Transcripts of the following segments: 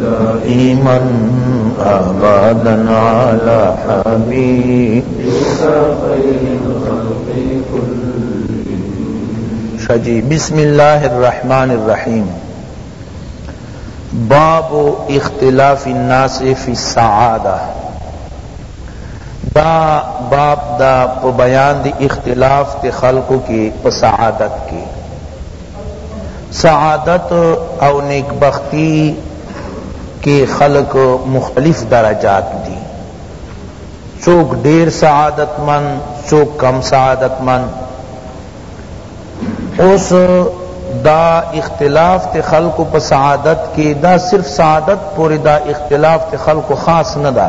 دائما آبادا على حبيب شجی بسم اللہ الرحمن الرحیم باب اختلاف الناس فی السعادہ دا باب دا پا بیان دی اختلاف تی خلقو کی پا سعادت کی سعادت او نیکبختی کی خلق مختلف درجات دی څوک ډیر سعادت مند څوک کم سعادت مند اوس دا اختلاف تے خلق پا سعادت کی دا صرف سعادت پوری دا اختلاف تے خلق خاص ندا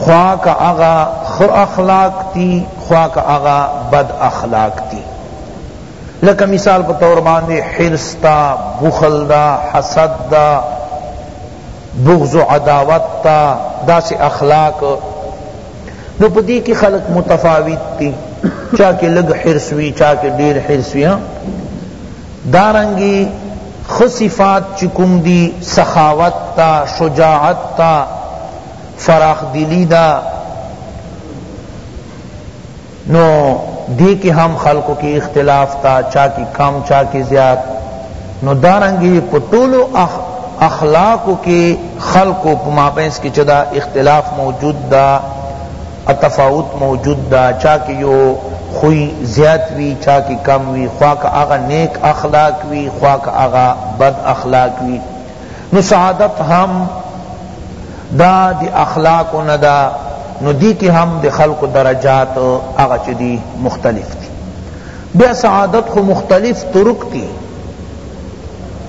خوا که هغه ښه اخلاق دي خوا که هغه بد اخلاق دي لکه مثال په طور باندې حرص ده بخل ده حسد ده بغض و عداوت ده داسې اخلاق نو په دې کې خلق متفاوت دي چا کې لږ حرص وي چا کې ډېر حرص وي دارنګي خو صفات چکم دی سخاوت تا شجاعت تا فراخ دلی دا نو دی کی هم خلقو کی اختلاف تا چا کی کم چا کی زیاد نو دارنگی پتولو اخ اخلاقو کی خلقو پمابینس کی چدا اختلاف موجود دا تفاوت موجود دا چا کی یو خوی زیاد وی چا کی کم وی خواک آغا نیک اخلاق وی خواک آغا بد اخلاق وی نو سعادت هم دا دی اخلاق نه دا نو دی کی هم دی خلق درجات اغا چی دی مختلف دی بیا سعادت خو مختلف طرق دی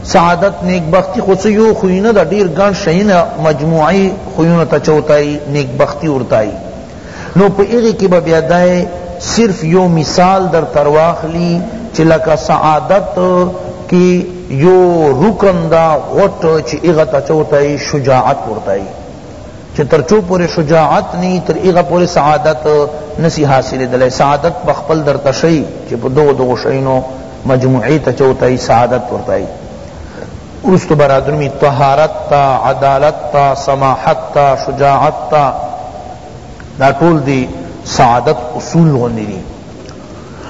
سعادت نیکبختی خو څه یو خوینه د ډیر ګڼ شیونه مجموعی خویونه ته چوتای نیکبختی ورتای نو په هغی کی به بیا دی صرف یو مثال در تر واخلی چی لکه سعادت کی یو رکن دا غټ چی اغا تا چوتای شجاعت ورتای چی تر چو پوری شجاعت نی تر اغا پوری سعادت نسی حاصل دلی سعادت بخپل در تشی چی پا دو دو شینو مجموعی تا چوتای سعادت ورتای وروسته به رادرومي طهارت تا عدالت تا سماحت تا شجاعت تا دا ټول دی سعادت اصول غوندی دی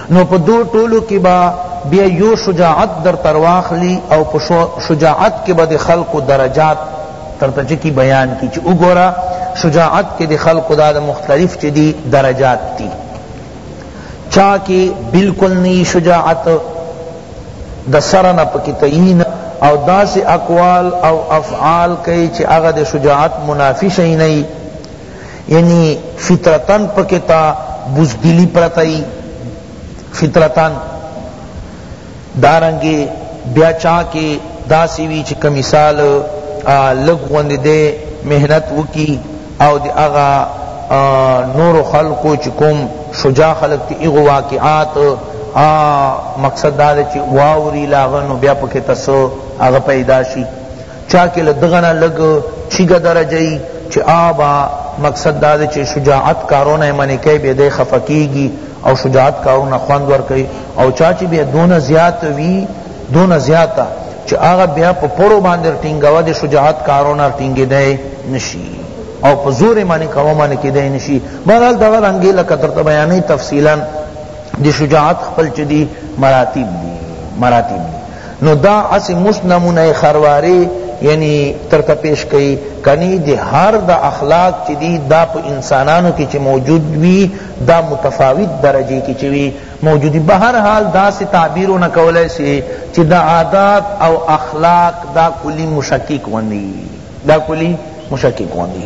نو په دو ټولو کی با بیا یو شجاعت در ترواخلی او په شجاعت کی با دی خلق و درجات تر تچکی بیان کی چی اگورا شجاعت کی دی خلق دا مختلف چی دی درجات تی چاکی بالکل نی شجاعت د سره نه پکی تعین او داس اقوال او افعال کئی چی اغا د شجاعت منافی شئی نئی یعنی فطرتن پکتا بزدلی پرتئی فطرتن دارنګه بیا چا کی داسی وی چی کمی سال لږ غوندی دی محنت وکی او د هغه نورو خلقو چی کوم شجاع خلق دی هغو واقعات مقصد داده چی واوری له هغه نو بیا پکی ته څه هغه پیدا شی چا کې له دغه نه لږ ټیګه درجه یی چې آبا مقصد دا دی چې شجاعت کارونه یې منې کوي بیا دی خفه کیږي او شجاعت کارونه خوند ورکوي او چا چې بیا دونه زیات وي دونه زیاته چې هغه بیا په پړو باندې ټینګوه د شجاعت کارونه ټینګېدی نشي او په زور معنی کوه معنی کېدی نشي بهرحال دغه رنګې لکه درته بیانوي تفصیلا د شجاعت خپل چې دي مراتب دي مراتب دي نو دا هسی مست نمونه خرواری یعنی تر ته پیش کئی کنی دی هر دا اخلاق چی دی دا پا انسانانو کی چی موجود وی دا متفاوت درجی کی چی وی موجود وی بہر حال دا سی تعبیرو نا کولای سی چی دا عادات او اخلاق دا کلی مشکک وندی دا کلی مشکک وندی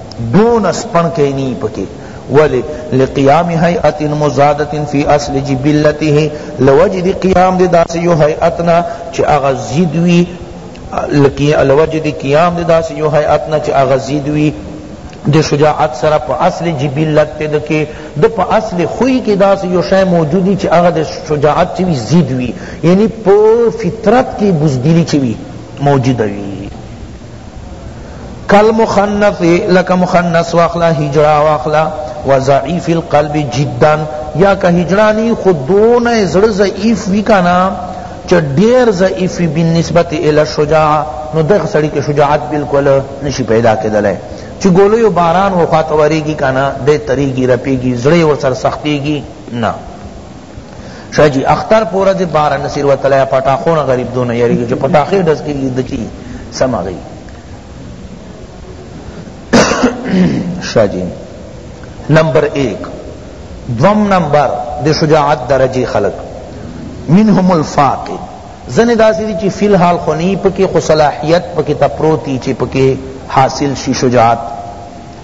دونه سپڼکی نی پکی ولی لقیام هیئت مزادت فی اصل جبلته لوجد قیام دی داسی یو هیئتنا چی اغا زید وی لوجد قیام دی داسی یو هیئتنا چی اغا زید وی د شجاعت سره په اصل جبلت ته دکی د په اصل خوی کې داس یو شی موجودی چې هغه د شجاعت چې وی زید وی یعنی په فطرت کې بزدلی چې وی موجود وی کل مخنث لکه مخنث واخلا هجرا واخلا و ضعیف القلب جدا یا که هجرا نی خود دون زړه ضعیف وی کنا چ ډیر ضعیف بالنسبت الی الشجاعه نو دغه سړی کې شجاعت بالکل نشي پیدا کېدلای چې ګولو یو باران وخوات وریږي کنا د تریږي رپیږي زړه ور سر سختيږي نه شاه جی اختر پورا دی بارا نصیر و تلایا پتاخون غریب دون یریگی جو پتاخی ڈس کی گی دچی سما گئی شاه جی نمبر ایک دوم نمبر دی شجاعت درجی خلق منهم الفاقد زنی داسی دی چی فی الحال خونی پکی خو صلاحیت پکی تا پروتی چی پکی حاصل شی شجاعت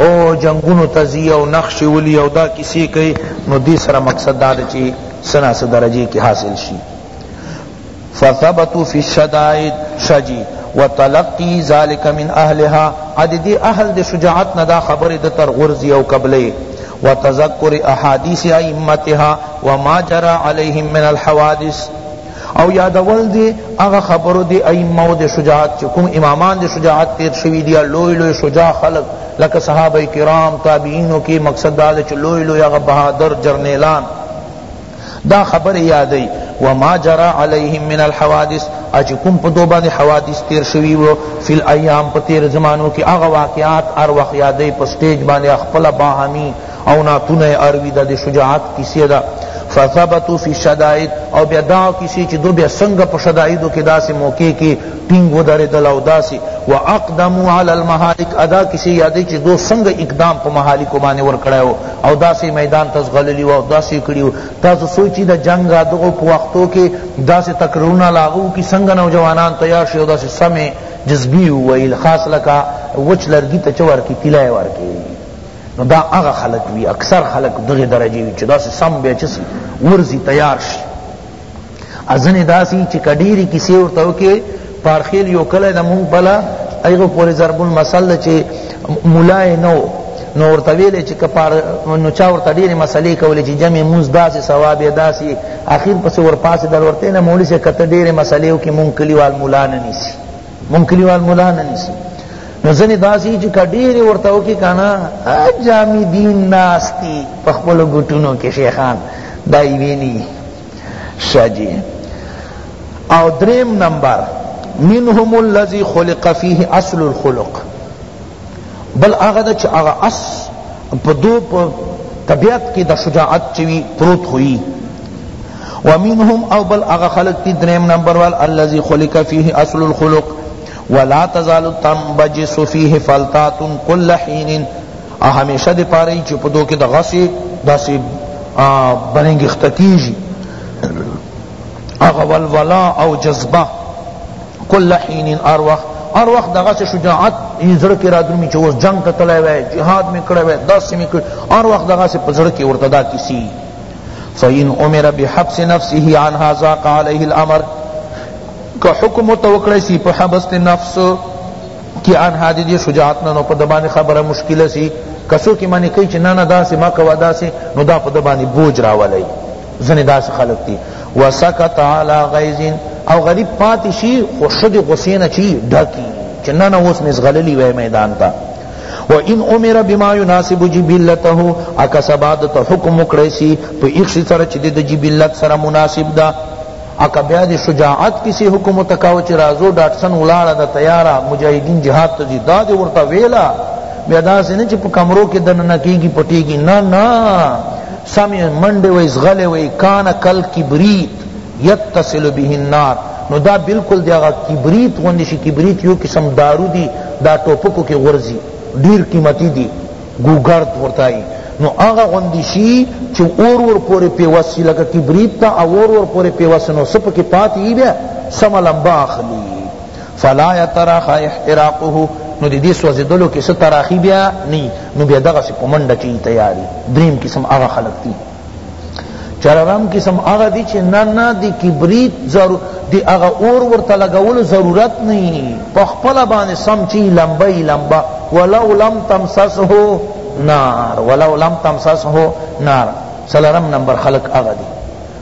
او جنګونو ته ځی او نقش ولی او دا کیسی کوي نو دی سره مقصد دا ده چی سنا سه درجه کی حاصل شي فثبتوا فی الشدائد شجی وتلقی ذلک من اهلها ادی دی اهل دی شجاعت ندا خبر د تر غرزی او قبلی وتذکر احادیث ائمتها وما جرى عليهم من الحوادث او یادول دی هغه خبرو دی ائمه دی شجاعت چه کوم امامان دی شجاعت تیر شوی دی لوی لوی شجاع خلق لکه صحابه کرام تابعینو کی مقصد دا چه لوی لوی هغه بہادر جرنیلان دا خبر یادی وما جرى عليهم من الحوادث اچ کوم په دو باندې حوادث تیر شوی وو فل ایام په تیر زمانو کې هغه واقعات ار وخت یادې په سټیج باندې خپل باهمی او نعتونه یې اروي دا د شجاعت کیسې ده فثبتوا فی الشدائد او بیا دا کیسې چې دو بیا څنګه په شدائدو کې داسې موقع کې ټینګ ودرېدل او داسې واقدموا علی المهالک ادا کیسې یادې چې دو څنګه اقدام په مهالکو باندې ورکړی و او داسې میدان ته ځغللي و او داسې کړي و تاسو سوچي د جنګ را دغو په وختو کې داسې تکرارونه لاغو کې څنګه نوجوانان تیار شي او داسې سمې جذبی ویل خاص لکه وچ لرګی ته چه ورکی تیلای ورکی نو دا هغه خلق وی اکثر خلق دغه درجه وی چې داسې سم بیا چسی ورزی تیار شي ازنه داسی چې کډيري کیسه ورته وکي پارخیل یو کله د مونږ بلا ایغه پورې ضرب المثل چې مولای نو نو ورته ویل چې کپار نو چا ورته ډېرې مسلې کولې چې جمع موز داسې ثواب یې داسې اخیر پسې ورپاسې در ورته نه مولوي صاحب که ته ډېرې مسلې وکړې مونږ کلیوال مولا نه نیسي مونږ کلیوال مولا نه نیسو نو ځنې داسې چې که ډېرې ورته وکړي که نه جامي دین ناست دي په خپلو ګوټونو کې شیخان دا یې ویني ښه جي او دریم نمبر منهم الذي خلق فيه اصل الخلق بل هغه ده چې هغه اس په دو په طبیعت کې د شجاعت چوي پروت خوي ومنهم او بل هغه خلق دي دریم نمبر وال الذي خلق فيه اصل الخلق ولا تزال تنبجس فيه فلتات كل حين همیشه د پاره چې په دو کې د غسي داسې بننګ اختکیږي اغا والولا او جذبه کل حین ار وقت ار وقت دغه شجاعت زړه کې رادرمي چې اوس جنگ ته تللی وای جهاد مې کړی وای داسې مې کړی ار وقت دغه په زړه کې ورته دا کیسي فإن أمر بحبس نفسه عن هذا عليه الأمر که حکم متوکړی سی په حبس نفس کی ان هادی دی شجاعت نه نو په دبانې خبره مشکله سی کسو کی معنی کوي چې نه نه داسې ما کوا داسې نو دا په دبانې بوج راولای ځنی داسی خلق دی وسکت علی غیظ او غریب پاتی شی خو شد غصی نه چی ډکی چی نه نه اوس می زغللی وای میدان تا و ان امر بما يناسب جبلته اکسباد ته حکم کړی سی په ایخ سره چی د جبلت سره مناسب ده اکه بیا دی شجاعت کسی حکم تکاو چی رازو ډاټسن ولاړه ده تیاره مجاهدین جهاد ته ځي دا دی ورته ویلا بیا داسې نه چې په کمرو کې دننه کیږي پټیږي نه نه سمې منډې وای زغلې وای کان کل کبریت یتصل به النار نو دا بالکل دی هغه کبریت غوندې شي کبریت یو قسم دارو دی دا ټوپکو کې غورځي ډیر قیمتي دي ګوګرد ورته وایی نو هغه غوندی شی چی اور ور پوری پیوست شی لکه کبریت ته اور ور پوری پیوست نو څه پکی پاتی یی بیا سمه لمبه اخلی فلا یتراخا احتراقه نو دی دی سوزیدلو کی څه تراخی بیا نی نو بیا دغه سی په منډه کی تیاری دریم قسم هغه خلق دی چرارم قسم هغه دی چې نه نه دی کبریت ضرور دی هغه اور ورته لګولو ضرورت نه په خپل باندې سم چی لمبه ای لمبه ولو لم تمسسه نار ولو لم تمسسه نار سلرم نمبر خلق هغه دی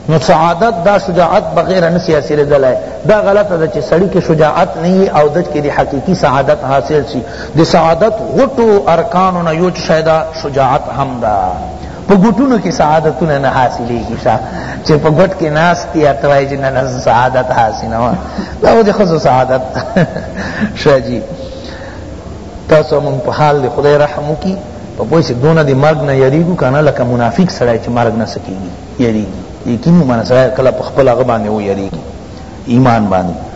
نو سعادت دا شجاعت بغیر نه سیاسي رضل ہے دا غلط ده چې سړی کې شجاعت نه او دج کې دی حقیقی سعادت حاصل شي د سعادت غټو ارکانو نه یو شایدا شجاعت هم ده په ګوټونو کې سعادتونه نه حاصلېږي ښه چې په ګوټ کې ناست یا ته وایې چې نه نه سعادت حاصلوم دا خو د ښځو سعادت ښه جي تاسو مونږ په حال د خدای رحم وکړي په پوه شي دونه د مرګ نه یریږو که نه لکه منافق سړی چې مرګ نه څه کېږي یریږي یقیني معنی سړی کله په خپل هغه باندې ویریږي ایمان باندې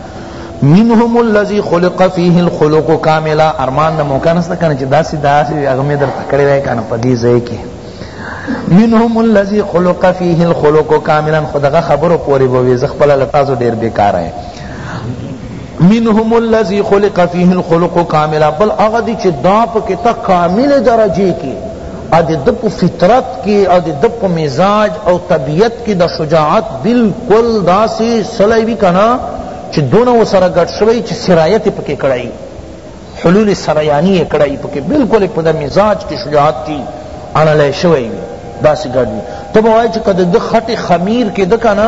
منهم الذي خلق فيه الخلق کاملا ارمان د موقع نسته کنه چې داسې داسې هغه مې درته کړی دی کنه په دې ځای کې منهم الذي خلق فيه الخلق کاملا خدغه خبرو پورې بوي زه خپل لتاسو ډیر بیکار یم منهم الذي خلق فيه الخلق کاملا بل هغه دي چې دا په کې ته کامل درجه کې او د ده په فطرت کی او د ده په مزاج او طبیعت کی دا شجاعت بلکل داسی سړی وی کنه چی دونه ورسره ګډ شوی چی سرایت یې پکی کړی حلول سریانی یې کړی پکی بلکل په د مزاج کی شجاعت کی اړلی شوی وی داسی ګډ وی ته به وای چی که د ده خټ خمیر کی ده کنه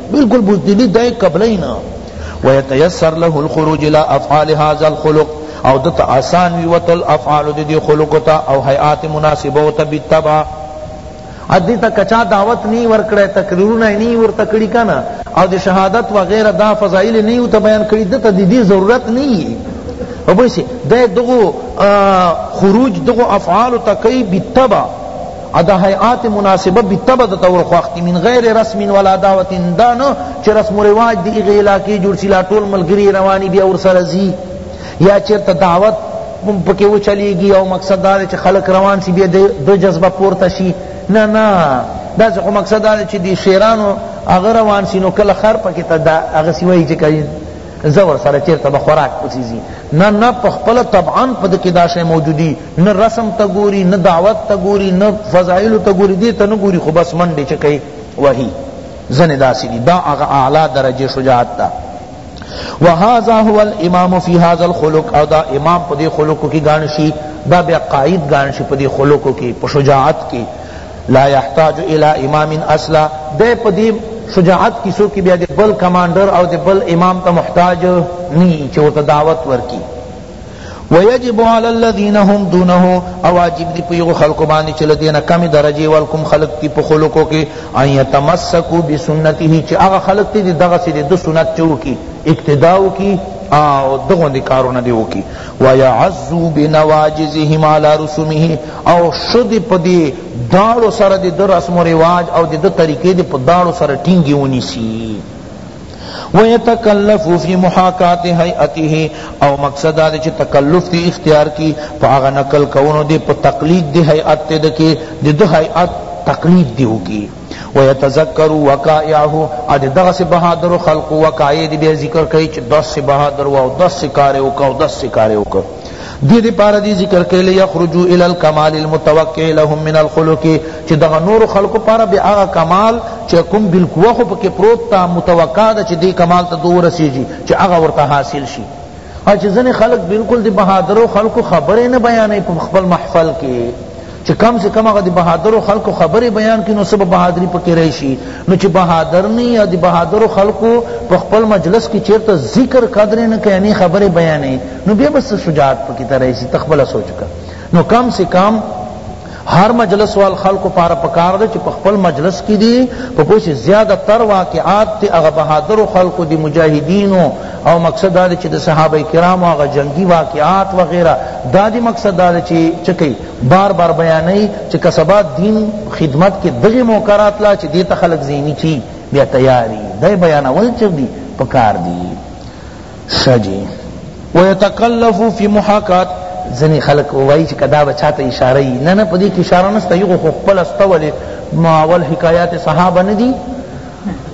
بلکل بزدلی دی قبلی نه ويتيسر له الخروج الى افعال هذا الخلق او دت آسان وی وتل افعال دی خلق تا او حیات مناسبه تا بالتبع ادی تا کچا دعوت نی ورکڑے تقریرونه نی ور تکڑی کنا او دی شهادت وغیرہ دا فضائل نی او تا بیان کړی دت دی دی ضرورت نی او بسی دے دغو خروج دغو افعال تا کئی بالتبع ادا هیئات مناسبه بالطبع د تور خوختی من غیر رسم ولا دعوت دا نه چې رسم و رواج دی هغه علاقې جوړ سی لا ټول ملګری رواني بیا ور سره زی یا چیرته دعوت پکې و چلیږي او مقصد دا چې خلق روان سی بیا د جذبه پورته شي نه نه دا څه مقصد دا چې دی شیرانو هغه روان سی نو کله خر پکې ته دا هغه سی وایي چې کوي زور سره چیرته به خوراک پسیزی نه نه په خپل طبعا په دکی دا شی موجودی نه رسم ته ګوری نه دعوت ته ګوری نه فضائل ته ګوری دی ته نه ګوری خو بس منډی چه کئی وهی زنی داسی دی دا اغا اعلی درجه شجاعت دا وهذا هو الامام في هذا الخلق او دا امام پدی خلقو کی گانشی دا بیا قائد گانشی پدی خلقو کی پشجاعت کی لا يحتاج الى امام اصلا دے پدی شجاعت کی سو کی بیا دے بل کمانڈر او دے بل امام تا محتاج نی چو تا دعوت ورکی ويجب علی الذین هم دونه او واجب دی پیغو خلق باندې چل دینه کمی درجه ول کوم خلق تی په خلقو کې ان یتمسکو بسنته چې هغه خلق تی دغه سي د سنت چو کی اقتداء کی او دغه دي کارونه دی وکي ويعزو بنواجزهم على رسومه او شد پدی داړو سره د رسم و رواج او د طریقې د پداړو سره ټینګي ونی سی ويتکلف فی محاکات هیئته او مقصد دا چې تکلف دی اختیار کی په هغه نقل کونو دی په تقلید دی هیئت ته دکی د دو هیئت تقلید دیو کی ويتذكر وقائعه اد دغه سے بہادر خلق وقائع دی بیا ذکر کئی چ دس سے بہادر و دس سے کار او کو دس سے کار او کو دې دې پاره دې ذکر کړي لي يخرجوا الى الكمال المتوقع لهم من الخلق چې دغه نور خلق پاره به هغه کمال چې کوم بالقوه خو پکې پروت تا متوقع ده چې دې کمال ته دوه رسیږي چې هغه ورته حاصل شي او چې ځنې خلق بالکل دې بهادرو خلق خبره نه بیانې په خپل محفل کې چه کم سے کم هغه د بهادرو خلکو خبرې بیان کړي نو څه به بهادري پکې راشي نو چې بهادر نه یا د بهادرو خلکو په خپل مجلس کې چیرته ذکر قدر نه کوي یعنی خبرې بیانوي نو بیا به څه شجاعت پکې ته راشي ته خپله سوچ کړه نو کم سے کم هر مجلس وال خلق پار پکار دے چی پخپل مجلس کی دی پکوش زیادہ تر واقعات تی اغا بہادر خلق دی مجاہدین او مقصد دا چی دی صحابہ کرام اغا جنگی واقعات وغیرہ دا دی مقصد دا چی چکی بار بار بیانوی چی که سبا دین خدمت کی دغی موقع راتله چی دیته خلق ذهنی چی بیا تیار یی دی بیانول چه دی پکار دی ښه جی ویتکلف فی محاکات ځنی خلق وای چې کدا بچاته اشاره ای نه نه پدې کې اشاره نشته یو خو خپل استولې ماول حکایات صحابه نه دي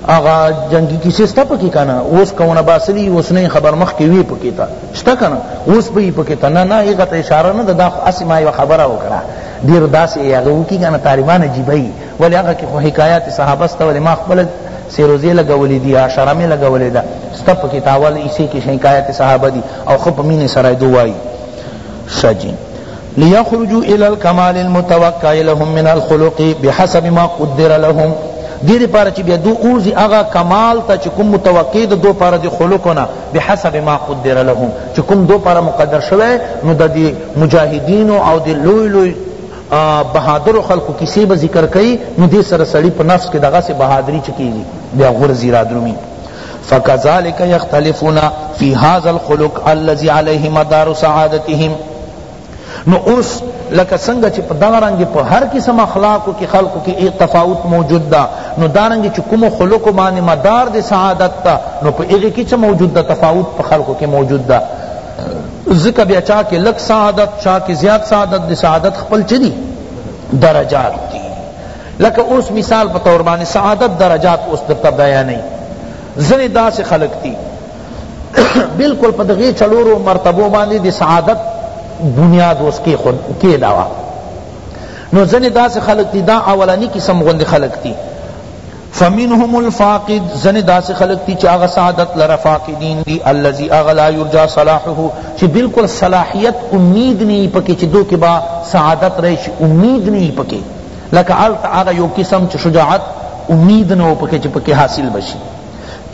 اغا جنگی کسی ستا پکی کنا اوس کونه باسلی اوس نه خبر مخ کی وی پکی تا ستا کنا اوس پی پکی تا نه نه ایغه ته اشاره نه دا اسی ما یو خبره وکړه دیر داس ایغه وکی کنا طالبان جیبای ولی هغه کی خو حکایات صحابه است ولی ما خپل سیروزی لگولی دی عشره می لگولی دا ستا پکی تاول اسی کی حکایات صحابه دی او خپ مینه سره دوای شجین لیخرجوا الی الکمال المتوقع لهم من الخلق بحسب ما قدر لهم دې لپاره چې بیا دو اوزی هغه کمال ته چې کوم متوقع د دو لپاره د خلقو نه بحسب ما قدر لهم چې کوم دو لپاره مقدر شوی نو د دې مجاهدینو او د لوی لوی بهادر خلقو کیسې به ذکر کوي نو دې سره سړی په نفس کې دغه سه بهادری چکیږي بیا غرزی را درومي فكذلك يختلفون في هذا الخلق الذي عليه مدار سعادتهم نو اوس لکه څنګه چې په دغه رنګ په هر قسم اخلاقو کې خلقو کې ایک تفاوت موجود ده نو دا رنګ چې کوم خلقو باندې مدار د سعادت ته نو په هغه کې څه موجود ده تفاوت په خلقو کې موجود ده ذکر بیا چا کې لک سعادت چا کې زیات سعادت د سعادت خپل چي دي درجات دي لکه اوس مثال په تور باندې سعادت درجات اوس درته بیانې ځنې داسې خلق دي بالکل په دغه چلورو مرتبو باندې د سعادت بنیاد اوس کې خود کې داوا نو ځنې داسې خلک دي دا اولنی قسم غوندې خلک دي فمنهم الفاقد زن داس خلق تی چاغ سعادت لرا فاقدین دی اللذی اغلا یرجا صلاحه چی بالکل صلاحیت امید نہیں پکی چی دو کبا سعادت ریش امید نہیں پکی لکہ آلت آغا یو قسم چی شجاعت امید نو پکی چی پکی حاصل بشی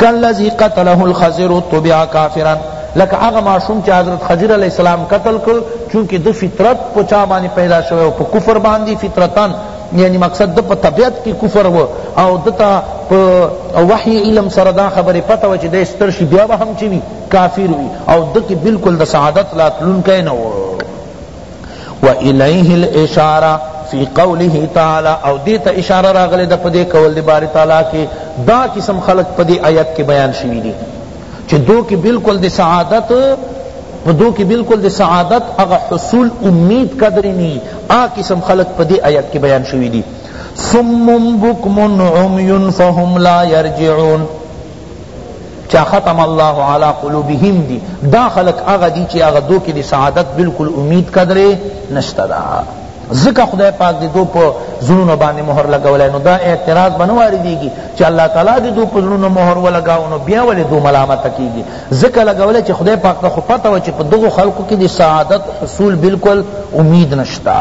کالذی قتله الخضر طبع کافرا لکه هغه معصوم چې حضرت خضر علیہ السلام قتل کړ چونکه د فطرت په چا باندې پیدا شوی او په کفر باندې فطرتن یعنی مقصد د په طبیعت کې کفر و او دتا په وحی علم سره دا خبره پته و چې د ستر شي بیا به هم چوي کافر وي او دته بالکل د سعادت لا تلون کین و و الیه الاشاره فی قوله تعالی او دیتا اشاره راغلی دا پدی قول دی باری تعالی کی دا قسم خلق پدی آیت کی بیان شوی دی چی دو کی بالکل دی سعادت دو کی بالکل دی سعادت اغا حصول امید قدری نی آ قسم خلق پدی آیت کی بیان شوی دی سم بکم عمی فهم لا یرجعون چا ختم الله علی قلوبهم دی دا خلق اغا دی چی اغا دو کی دی سعادت بالکل امید قدرے نشتا دا ذکر خدای پاک دی دو پا زنون بانی مہر لگولے نو دا اعتراض بنواری دی گی چی اللہ تعالی دی دو پا زنون مہر ولگاو نو بیا ولی دو ملامت کی گی ذکر لگولے چی خدای پاک دا خو پتا و چی پا دو خلقو کی دی سعادت حصول بالکل امید نشتا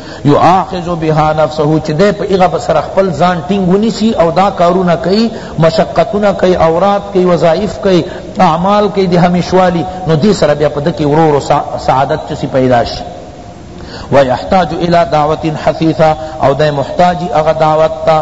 یعاقز بها نفسه چی دے پا اغا بسر خپل زان ٹنگ ونیسی او دا کارونا کئی مشقتونا کئی اوراد کئی وظائف کئی اعمال کئی دی ہمیشوالی نو دی سر بیا پا دکی ورو ورو سعادت چسی پیدا شی ویحتاج الی دعوت حثیثہ او دے محتاجی اغا دعوت تا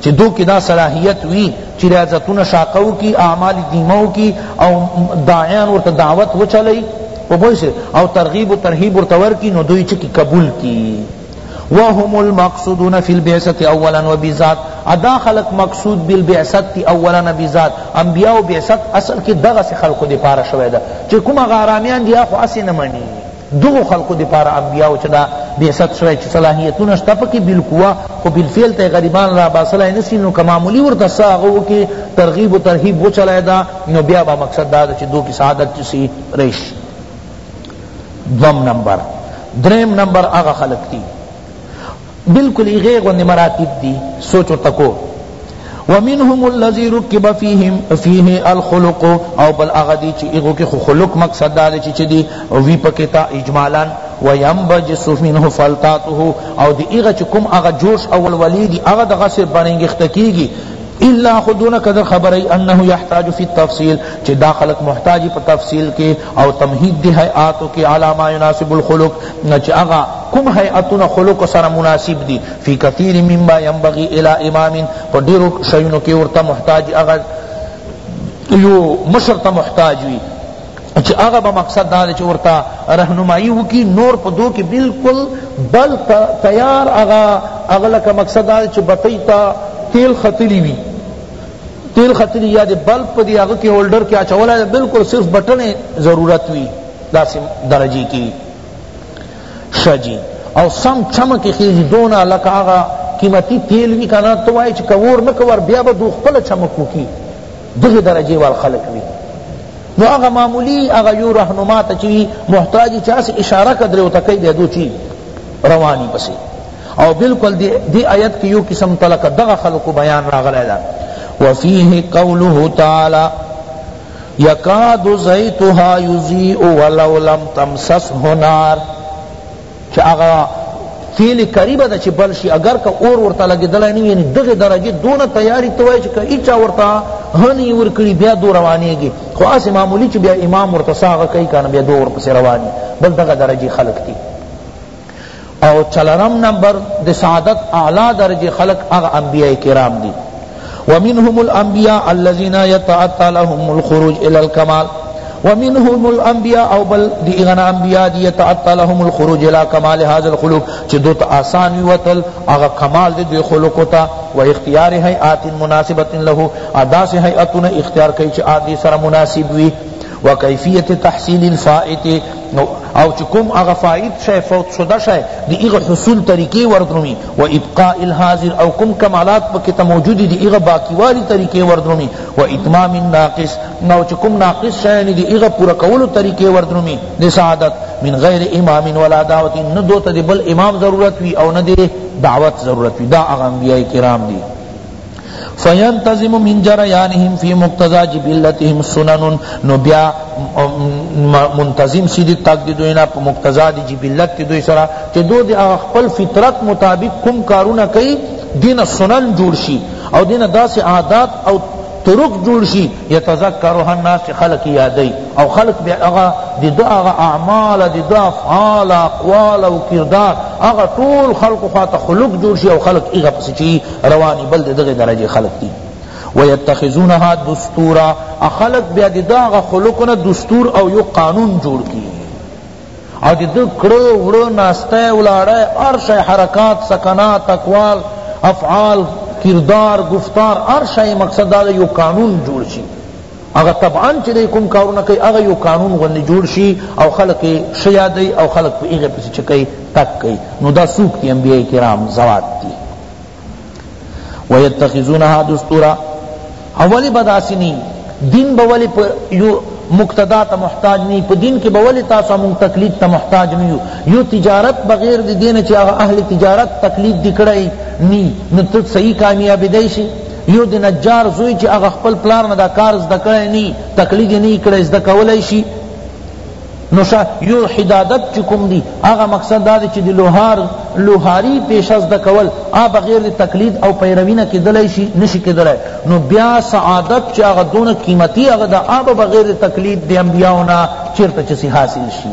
چی دو کی دا صلاحیت وی چی ریاضتونه شاقه وکی اعمال دیمه وکی او داعیان ورته دعوت وچلی په پوه شی او ترغیب و ترهیب ورته ورکی نو دوی چکی قبول کی وهم المقصودون فی البعثت اولا و بذات ادا خلق مقصود بالبعثت تی اولا و بذات انبیاء و بعثت اصل کی دغس خلق دی پارا شویده چی کم غارامیان دی آخو اسی نمانی دغو خلقو دی پاره انبیاء چه دا بعثت شوی چه صلاحیتونه شته پکی بالقوه خو بالفعل ته غریبان را باسلای نسی نو که معمولی ورته څه هغه وکی ترغیب و ترهیب وچلای دا نو بیا به مقصد دا ده چه دو کی سعادت چسی ریش دوم نمبر دریم نمبر هغه خلق دی بلکل هغه غوندې مراتب دي سوچ ورته کوه ومنهم الذي ركب فيهم فيه الخلق او بل هغه دي چې هغه کې خلق مقصد دا دی چې دي وی پکې تا اجمالا وينبجس منه فلتاته او دي هغه چې کوم هغه جوش اول ولي دي هغه دغه سه بننګخت کیږي الا خودونه قدر خبری انه يحتاج في التفصيل چې دا خلق محتاج په تفصیل کې او تمهید دی حیاتو کی علا ما یناسب الخلق چی اغا کم حیاتون خلق سر مناسب دی فی کثیر مما ینبغی الی امام پر دیرو شیونو کی ورطا محتاج اغا یو مشر تا محتاج وی چی آغا با مقصد داده چی ورطا رہنمائی وکی نور پا دو کی بالکل بل تیار آغا اغلا کا مقصد داده چی بطی تا تیل خطلی وی تیل ختلی یا دی بلب پا دی آغا کی ہولڈر کی آچولا دی بلکل صرف بٹن ضرورت وی داسی درجی کی شا جی او سم چمک خیجی دونا لکا آغا قیمتی تیل وی کنا تو وائی چی کور نکور بیا با دو خپل چمکو کی دغی درجی وال خلق وی نو آغا معمولی آغا یو رہنما تا چی محتاجی چاس اشارہ کدریو تا کئی بیدو چی روانی بسی او بالکل دی, دی آیت کی یو قسم تلک دغه خلق بیان راغلی دا وفیه قوله تعالی یکاد زیتها یضیء ولو لم تمسسه نار چا هغه فعل قریبه ده چې بل شي اگر که اور ورته لګېدلی نه وي یعنې دغې درجې دونه تیاري ته وایي چې که هېچا ورته هنې ورکړي بیا دو روانېږي خو هسې معمولي چې بیا امام ورته ساغه کوي که نه بیا دو ورپسې رواني بل دغه درجې خلق دي او څلورم نمبر د سعادت اعلی درجی خلق هغه انبیاء کرام دی ومنهم الانبیاء الذین یتعطی لهم الخروج الی الکمال ومنهم الانبیاء او بل دی اغنا انبیاء دی یتعطی لهم الخروج الی کمال هذا الخلق چی دوت آسان ویوتل اغا کمال دی دوی خلقو تا و اختیار حیات مناسبت له ادا سے حیاتون اختیار کئی چی آدی سر مناسب وی و کیفیت تحصیل الفائت او چې کوم هغه فائت شی فوت شده شی دی هغه حصول طریقې وردرومي و ابقاء الحاضر او کوم کمالات پکې ته موجود دي هغه باقی والی طریقې وردرومي و اتمام الناقص نو چې کوم ناقص شی نه دی هغه پوره کولو طریقې وردرومي د سعادت من غیر امام ولا دعوت نه دوته دی بل امام ضرورت وی او نه دی دعوت ضرورت وی دا هغه انبیاء کرام دي فینتظم من جریانهم فی مقتضا جبلتهم سنن نو بیا منتظم سیدی تک دی دوینا پا مقتضا دی جبلت تی دوی سرا چی دو دی اخپل فطرت مطابق کم کارونا کئی دین سنن جوڑ شی او دین دا سی عادات او طرق جوړ شي یتذکرها الناس چې خلق یادی او خلق به هغه د دو هغه اعمال د دو افعال اقوال او کردار هغه ټول خلق خواته خلق جوړ شي او خلق هغه پسې چی روانی بل د دغه درجه خلق دي ويتخذونها دستورا اخلق بیا د دغه خلقونه دستور او یو قانون جوړ کی او د دې کړو وړو ناسته ولاړه ارش حرکات سکنات اقوال افعال کردار گفتار ارش مقصد دا یو قانون جوړ شي هغه طبعا چې دی کوم کارونه کوي هغه یو قانون غوندې جوړ شي او خلق یې ښه یادوي او خلق په هغې پسې چې کوي تک کوي نو دا څوک دي انبیاء کرام ذوات دي ویتخذونها دستورا اولی بداسی نی دین بولی پا یو مقتدا تا محتاج نی پا دین کی بولی تاسو مون تقلید تا محتاج نیو یو تجارت بغیر دی دین چی اہل تجارت تقلید دکڑائی نی نتت صحیح کامیابی دیشی یو د نجار زوی چې هغه خپل پلار نه دا کار زده کړی نی تقلید یې نه کړی زده کولای شي نو شا یو حدادت چې کوم دی هغه مقصد دا دی چې د لوهار لوهاری پیشه زده کول آ بغیر د تقلید او پیروی نه کېدلای شي نشي کېدلای نو بیا سعادت چې هغه دونه قیمتي هغه د آ بغیر د تقلید د انبیاو نه چېرته چې حاصل شي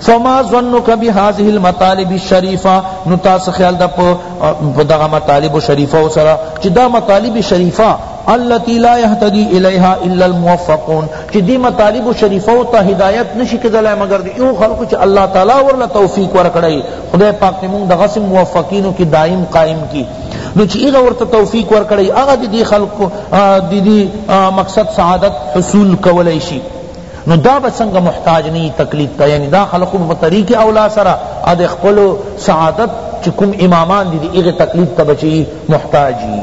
فما ظنک بهذه المطالب الشریفه نو تاسو خیال د په دغه مطالب شریفه سره چې دا مطالب شریفه التي لا يهتدي اليها الا الموفقون چې دې مطالب شریفه او ته هدایت نشي کېدلای مگر دې یو خلکو چې الله تعالی ورله توفیق ورکړي خدای پاک دې موږ دغه سم موفقینو کې دائم قائم کی نو چې هغه ورته توفیق ورکړي هغه دې خلکو دې مقصد سعادت حصول کولای شي نو دا به څنګه محتاج نه تقلید ته یعنی دا خلق په طریق اولا سره اد خپل سعادت چې کوم امامان دي هغه تقلید ته بچي محتاجی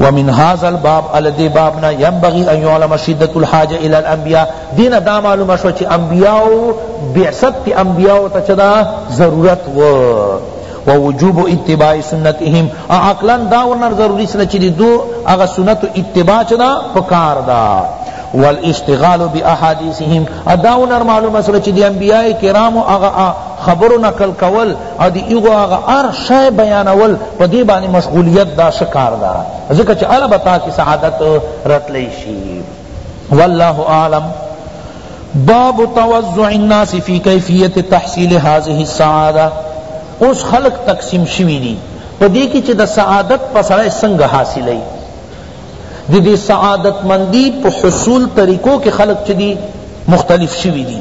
ومن هذا الباب الذي بابنا ينبغي ان يعلم شدة الحاجة الى الانبياء دین دا معلوم شو چې انبیاء بعثت انبیاء ته چدا ضرورت و ووجوب اتباع سنتهم او عقلا دا ورنر ضروری سره چی دو اغا سنت اتباع چدا پکار دا والاشتغال باحادیثهم ادا ونر معلوم سره چی دی انبیاء کرام اغا خبرو نقل کول او دی ایغو اغا ار شای بیانول پا دی بانی مشغولیت دا شکار دا ذکر چی علبتا کی سعادت رتلیشی واللہ اعلم باب توزع الناس فی کیفیت تحصیل هذه السعادة اوس خلق تقسیم شوی دی په دې کې چې د سعادت په سره څنګه حاصلې د دې سعادت مندی په حصول طریقو کې خلق چې دی مختلف شوی دی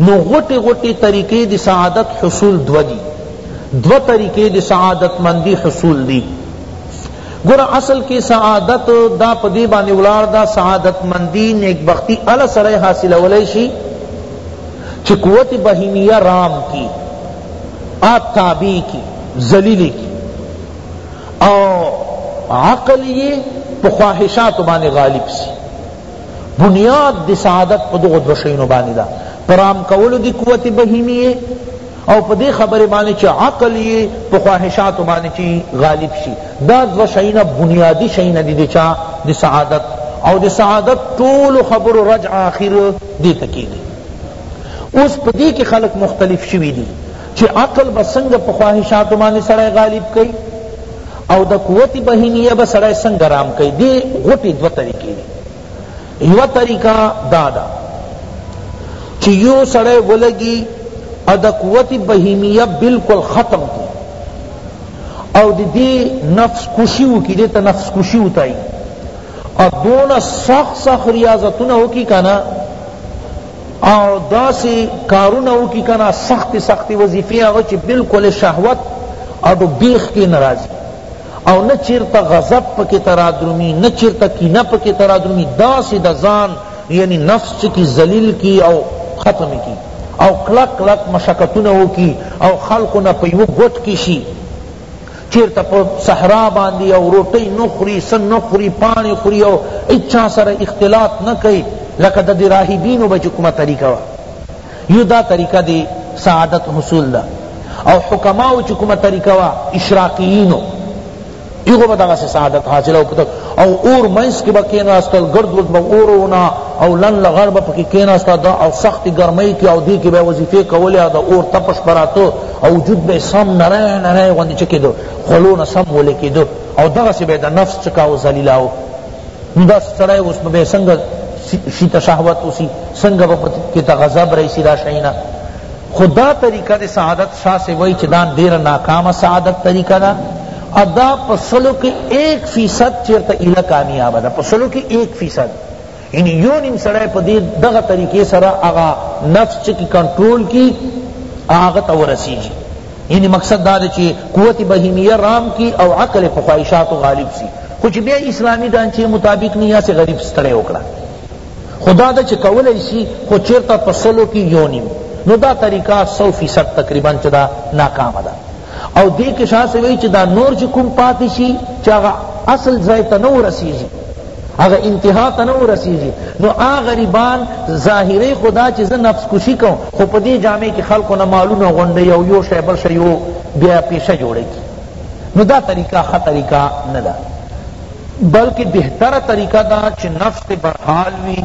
نو غټي غټي طریقې د سعادت حصول دو دی دو طریقې د سعادت مندی حصول دی ګوره اصل کی سعادت دا په دی باندې ولاړ ده سعادت مندی نیکبختی هله سړی حاصلولی شی چی قوت بهیمیه رام کی آ تابع کی ذلیل کی او عقل یې په خواهشاتو باندې غالب سی بنیاد دی سعادت په دغو دوشینو باندې ده پرام کولو دی قوت بهیمیه او په دې خبرې باندې چې عقل یې په خواهشاتو باندې چې غالب شي دا دوه شیونه بنیادي شیونه دي د چا د سعادت او د سعادت ټولو خبرو رجع آخر دې ته کېږي اوس په دې کې خلک مختلف شوي دي چې عقل به څنګه په خواهشاتو باندې سړی غالب کوي او د قوت بهیمیه به سړی څنګه رام کوي دې غوټې دوه طریقې دي یوه طریقه دا ده چی یو سړی ولګی او د قوت بهیمیه بالکل ختم کی او دی دی نفس کشی وکی دیتا نفس کشی وتای او دون سخت سخت ریاضتون وکی کنا او داسی کارون وکی کنا سخت سخت وظیفی آغا چی بالکل شهوت او بیخ کی نرازی او نه چیرته غضب پکی ترادرومی نه چیرته کینه پکی ترادرومی داسی د ځان یعنی نفس چکی ذلیل کی او ختم کی او کلک کلک مشقتونه وکی او خلقو نه په یو ګټ کی شي چیرته په صحرا باندې او روټۍ نخوري سن نخوري پانی خوري او اچا سره اختلاط نه کوي لکه د راهبینو بچ کومه طریقه وا یو دا طریقه دی سعادت حصول ده او حکماو چی کومه طریقه وا اشراقیینو ایغو با دغا سے سعادت حاصل او پتک او اور منس کی با کیناستل گرد ورد با اورونا او لن لغر با پکی کیناستا دا او سخت گرمی کی او دی کی با وظیفه کولی دا اور تپش پراتو او وجود بے سم نرائے نرائے غندی چکی دو خلون سم ولی کی دو او دغا سے بے دا نفس چکاو زلیلاو نو دا سړی اوس نو به څنګه شي ته شهوت وسي څنګه به کې ته غضب راشي دا شینا خو دا طریقه د سعادت شاه سے وای چې دا ډیره ناکامه سعادت طریقه ده ادا پسلو کې 1 فیصد چیرته اله کامیاب ده پسلو کې 1 فیصد یعنی یو نیم سړی په دې دغه طریقې سره هغه نفس چې کنټرول کی هغه ته ورسیږي یعنی مقصد دا دی چی قوت بهیمیه رام کی او عقل په خواهشاتو غالب سی خو چی بیا اسلامی ډانچې مطابق نی یاسې غریب ستړی وکړه خدا دا چی کولای سی خو چیرته په سلو کی یو نیم نو دا طریقہ سو فیصد تقریبا چی دا ناکام ده او دې کې شاه سوي چې دا نور چې کوم پاتې شي چې هغه اصل ځای ته نه ورسیږي هغه انتها ته نه ورسیږي نو آ غریبان ظاهری خدا چې زه نفس کشی کوم خو په دې جامع کې خلکو نه مالونه غونډي او یو شی بل شی یو بیا پیشه جوړی نو دا طریقه ښه طریقه نه ده بلکې بهتره طریقه دا چې نفس برحال وي